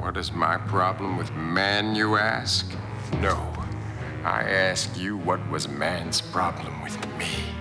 What is my problem with man, you ask? No. I ask you, what was man's problem with me?